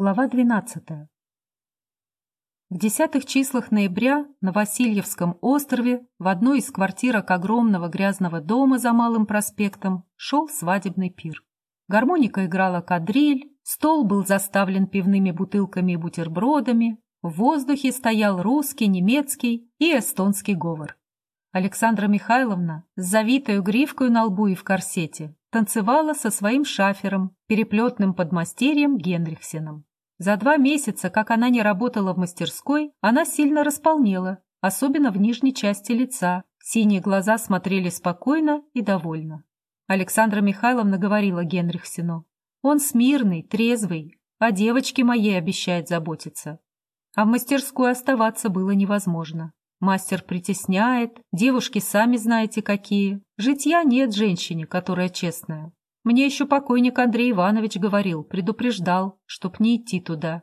Глава 12. В десятых числах ноября на Васильевском острове в одной из квартирок огромного грязного дома за Малым проспектом шел свадебный пир. Гармоника играла кадриль, стол был заставлен пивными бутылками и бутербродами, в воздухе стоял русский, немецкий и эстонский говор. Александра Михайловна с завитой гривкой на лбу и в корсете танцевала со своим шафером, переплетным подмастерьем Генрихсеном. За два месяца, как она не работала в мастерской, она сильно располнела, особенно в нижней части лица. Синие глаза смотрели спокойно и довольно. Александра Михайловна говорила Генрихсену. «Он смирный, трезвый, о девочке моей обещает заботиться». А в мастерской оставаться было невозможно. Мастер притесняет, девушки сами знаете какие. Житья нет женщине, которая честная. Мне еще покойник Андрей Иванович говорил, предупреждал, чтоб не идти туда.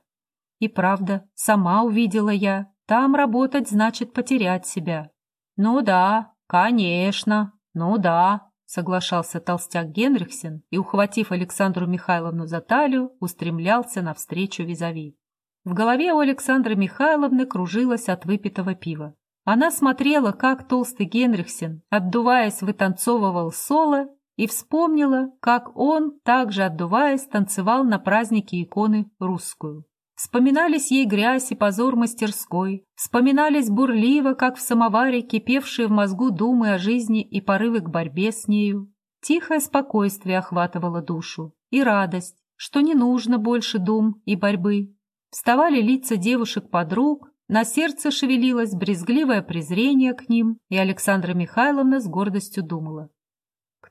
И правда, сама увидела я, там работать значит потерять себя. Ну да, конечно, ну да, соглашался толстяк Генрихсен и, ухватив Александру Михайловну за талию, устремлялся навстречу визави. В голове у Александры Михайловны кружилось от выпитого пива. Она смотрела, как толстый Генрихсен, отдуваясь, вытанцовывал соло и вспомнила, как он, также отдуваясь, танцевал на празднике иконы русскую. Вспоминались ей грязь и позор мастерской, вспоминались бурливо, как в самоваре, кипевшие в мозгу думы о жизни и порывы к борьбе с нею. Тихое спокойствие охватывало душу и радость, что не нужно больше дум и борьбы. Вставали лица девушек-подруг, на сердце шевелилось брезгливое презрение к ним, и Александра Михайловна с гордостью думала.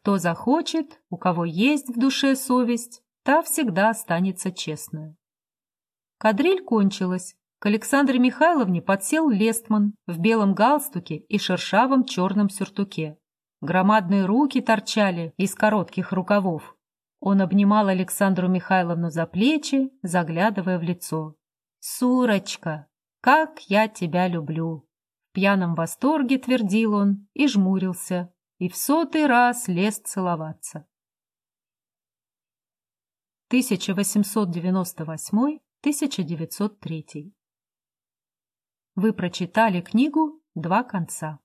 Кто захочет, у кого есть в душе совесть, та всегда останется честная. Кадриль кончилась. К Александре Михайловне подсел Лестман в белом галстуке и шершавом черном сюртуке. Громадные руки торчали из коротких рукавов. Он обнимал Александру Михайловну за плечи, заглядывая в лицо. «Сурочка, как я тебя люблю!» В пьяном восторге твердил он и жмурился, и в сотый раз лез целоваться. 1898-1903 Вы прочитали книгу «Два конца».